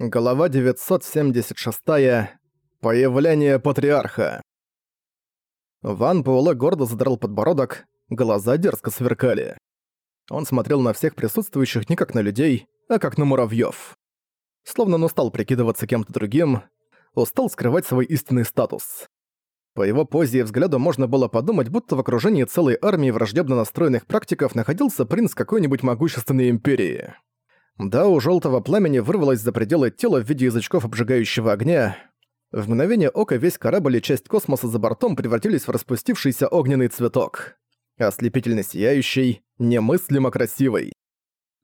Глава 976. Появление патриарха. Ван Буэлэ гордо задрал подбородок, глаза дерзко сверкали. Он смотрел на всех присутствующих не как на людей, а как на муравьёв. Словно он устал прикидываться кем-то другим, устал скрывать свой истинный статус. По его позе и взгляду можно было подумать, будто в окружении целой армии враждебно настроенных практиков находился принц какой-нибудь могущественной империи. Да, у желтого пламени вырвалось за пределы тела в виде язычков обжигающего огня. В мгновение ока весь корабль и часть космоса за бортом превратились в распустившийся огненный цветок. Ослепительно сияющий, немыслимо красивый.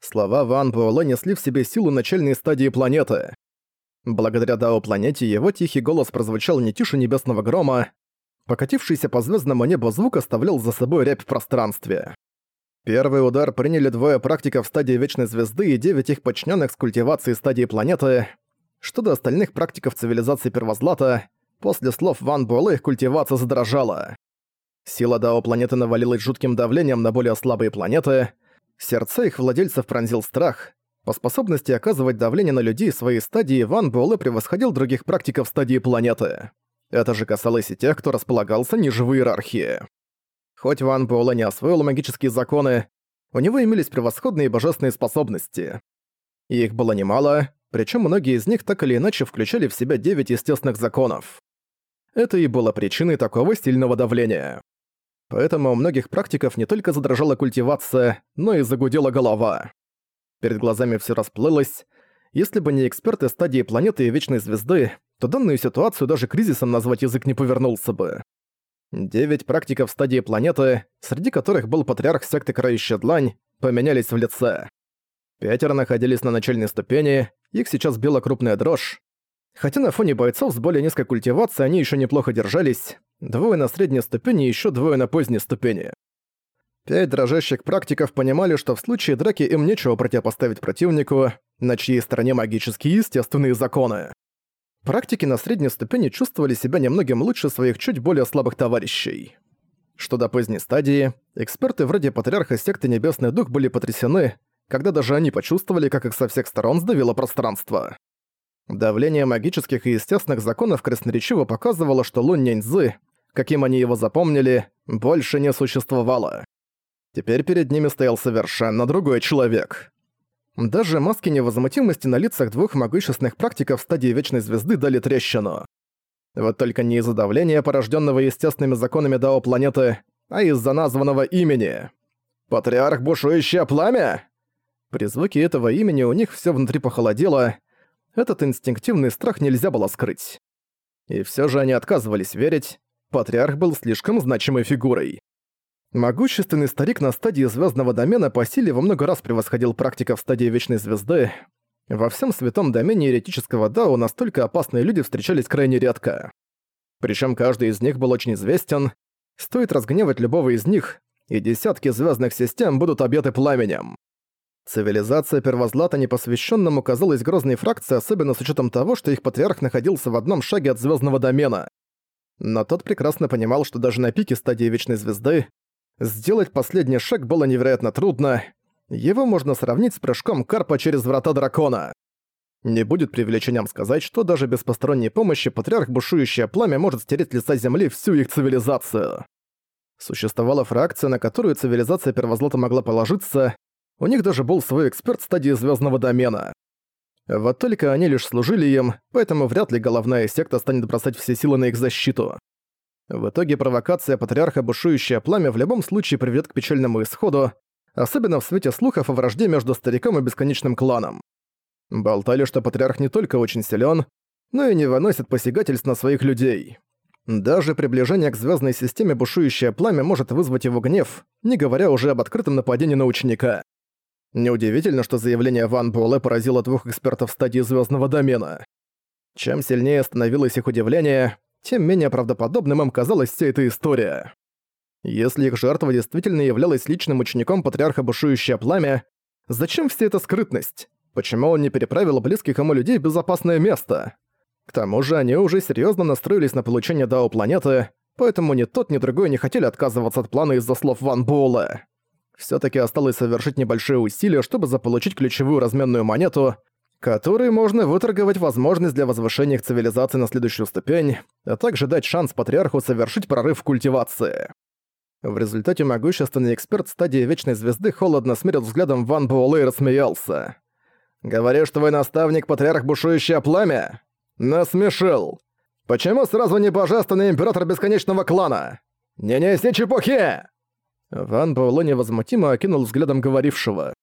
Слова Ван Буэлэ несли в себе силу начальной стадии планеты. Благодаря Дао планете его тихий голос прозвучал не тише небесного грома. Покатившийся по звездному небу звук оставлял за собой рябь в пространстве. Первый удар приняли двое практиков стадии Вечной Звезды и девять их подчиненных с культивацией стадии планеты. Что до остальных практиков цивилизации Первозлата, после слов Ван Буэлэ их культивация задрожала. Сила Дао планеты навалилась жутким давлением на более слабые планеты. Сердца их владельцев пронзил страх. По способности оказывать давление на людей своей стадии Ван Буэлэ превосходил других практиков стадии планеты. Это же касалось и тех, кто располагался ниже в иерархии. Хоть Ван Буэлэ не освоил магические законы, у него имелись превосходные божественные способности. И их было немало, причем многие из них так или иначе включали в себя девять естественных законов. Это и было причиной такого сильного давления. Поэтому у многих практиков не только задрожала культивация, но и загудела голова. Перед глазами все расплылось. Если бы не эксперты стадии планеты и Вечной Звезды, то данную ситуацию даже кризисом назвать язык не повернулся бы. Девять практиков стадии планеты, среди которых был патриарх секты Крающая Длань, поменялись в лице. Пятеро находились на начальной ступени, их сейчас била крупная дрожь. Хотя на фоне бойцов с более низкой культивацией они еще неплохо держались, двое на средней ступени и еще двое на поздней ступени. Пять дрожащих практиков понимали, что в случае драки им нечего противопоставить противнику, на чьей стороне магические естественные законы. Практики на средней ступени чувствовали себя немногим лучше своих чуть более слабых товарищей. Что до поздней стадии, эксперты вроде Патриарха Секты Небесный Дух были потрясены, когда даже они почувствовали, как их со всех сторон сдавило пространство. Давление магических и естественных законов красноречиво показывало, что Лунь Няньзы, каким они его запомнили, больше не существовало. Теперь перед ними стоял совершенно другой человек. Даже маски невозмутимости на лицах двух могущественных практиков стадии Вечной Звезды дали трещину. Вот только не из-за давления, порожденного естественными законами Дао планеты, а из-за названного имени. «Патриарх Бушующее Пламя?» При звуке этого имени у них все внутри похолодело, этот инстинктивный страх нельзя было скрыть. И все же они отказывались верить, Патриарх был слишком значимой фигурой. Могущественный старик на стадии звездного домена по силе во много раз превосходил практика в стадии Вечной Звезды. Во всем святом домене еретического Дао настолько опасные люди встречались крайне редко. Причем каждый из них был очень известен. Стоит разгневать любого из них, и десятки звездных систем будут объяты пламенем. Цивилизация Первозлата непосвященному казалась грозной фракцией, особенно с учетом того, что их патриарх находился в одном шаге от звездного домена. Но тот прекрасно понимал, что даже на пике стадии Вечной Звезды Сделать последний шаг было невероятно трудно. Его можно сравнить с прыжком карпа через врата дракона. Не будет привлечением сказать, что даже без посторонней помощи патриарх Бушующее Пламя может стереть лица Земли всю их цивилизацию. Существовала фракция, на которую цивилизация Первозлота могла положиться, у них даже был свой эксперт стадии звездного домена. Вот только они лишь служили им, поэтому вряд ли головная секта станет бросать все силы на их защиту. В итоге провокация патриарха «Бушующее пламя» в любом случае приведет к печальному исходу, особенно в свете слухов о вражде между стариком и бесконечным кланом. Болтали, что патриарх не только очень силен, но и не выносит посягательств на своих людей. Даже приближение к звездной системе бушующее пламя может вызвать его гнев, не говоря уже об открытом нападении на ученика. Неудивительно, что заявление Ван Буэлэ поразило двух экспертов стадии звездного домена. Чем сильнее становилось их удивление, тем менее правдоподобным им казалась вся эта история. Если их жертва действительно являлась личным учеником патриарха Бушующее Пламя, зачем вся эта скрытность? Почему он не переправил близких ему людей в безопасное место? К тому же они уже серьезно настроились на получение Дао планеты, поэтому ни тот, ни другой не хотели отказываться от плана из-за слов Ван Буэлла. все таки осталось совершить небольшое усилие, чтобы заполучить ключевую разменную монету, который можно выторговать возможность для возвышения их цивилизации на следующую ступень, а также дать шанс патриарху совершить прорыв в культивации. В результате могущественный эксперт стадии Вечной Звезды холодно смерил взглядом Ван Буэлэ и рассмеялся. «Говоришь, твой наставник — патриарх Бушующее Пламя? Насмешил! Почему сразу не Божественный Император Бесконечного Клана? Не неси чепухи!» Ван Буэлэ невозмутимо окинул взглядом говорившего.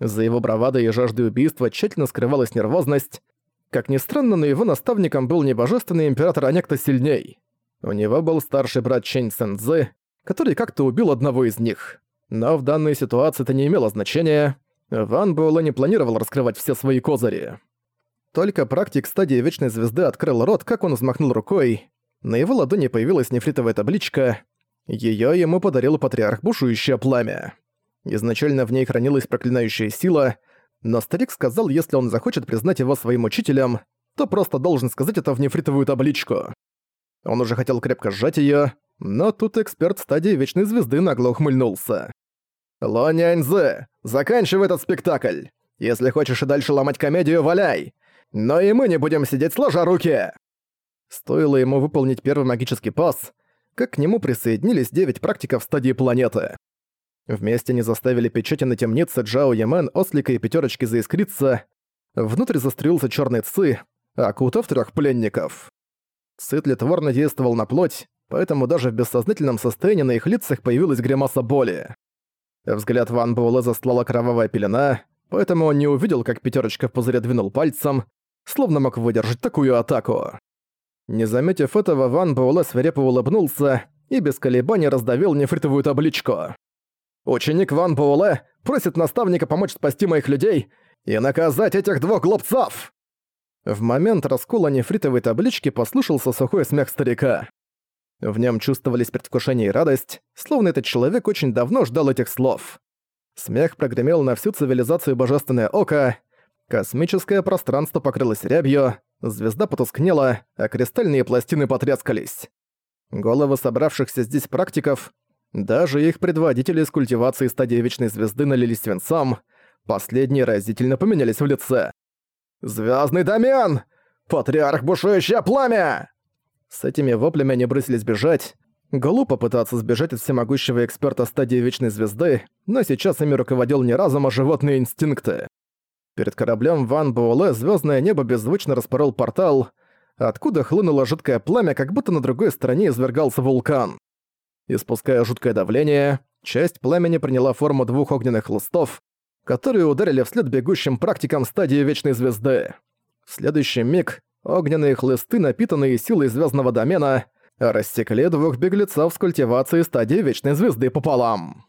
За его бравадой и жаждой убийства тщательно скрывалась нервозность. Как ни странно, но его наставником был не Божественный Император, а некто сильней. У него был старший брат Чэнь Сэнзы, который как-то убил одного из них. Но в данной ситуации это не имело значения. Ван Буэлэ не планировал раскрывать все свои козыри. Только практик стадии Вечной Звезды открыл рот, как он взмахнул рукой. На его ладони появилась нефритовая табличка. Её ему подарил патриарх Бушующее Пламя. Изначально в ней хранилась проклинающая сила, но старик сказал, если он захочет признать его своим учителем, то просто должен сказать это в нефритовую табличку. Он уже хотел крепко сжать её, но тут эксперт стадии Вечной Звезды нагло ухмыльнулся. «Ло Няньзы, заканчивай этот спектакль! Если хочешь и дальше ломать комедию, валяй! Но и мы не будем сидеть сложа руки!» Стоило ему выполнить первый магический пас, как к нему присоединились девять практиков стадии планеты. Вместе они заставили печати на темнице Джао Ямен, Ослика и Пятерочки заискриться. Внутрь застрелился черный Ци, окутав трех пленников. Ци тлетворно действовал на плоть, поэтому даже в бессознательном состоянии на их лицах появилась гримаса боли. Взгляд Ван Буэлэ застлала кровавая пелена, поэтому он не увидел, как пятерочка в пузыре двинул пальцем, словно мог выдержать такую атаку. Не заметив этого, Ван Буэлэ свирепо улыбнулся и без колебаний раздавил нефритовую табличку. «Ученик Ван Буэлэ просит наставника помочь спасти моих людей и наказать этих двух глупцов!» В момент раскола нефритовой таблички послышался сухой смех старика. В нем чувствовались предвкушение и радость, словно этот человек очень давно ждал этих слов. Смех прогремел на всю цивилизацию Божественное Око, космическое пространство покрылось рябью, звезда потускнела, а кристальные пластины потрескались. Головы собравшихся здесь практиков, даже их предводители из культивации стадии Вечной Звезды налились свинцом, последние разительно поменялись в лице. «Звездный домен! Патриарх Бушующее Пламя!» С этими воплями они бросились бежать. Глупо пытаться сбежать от всемогущего эксперта стадии Вечной Звезды, но сейчас ими руководил не разум, а животные инстинкты. Перед кораблем Ван Буэлэ звездное небо беззвучно распорол портал, откуда хлынуло жидкое пламя, как будто на другой стороне извергался вулкан. Испуская жуткое давление, часть пламени приняла форму двух огненных хлыстов, которые ударили вслед бегущим практикам стадии Вечной Звезды. В следующий миг Огненные хлысты, напитанные силой звездного домена, рассекли двух беглецов с культивацией стадии Вечной Звезды пополам.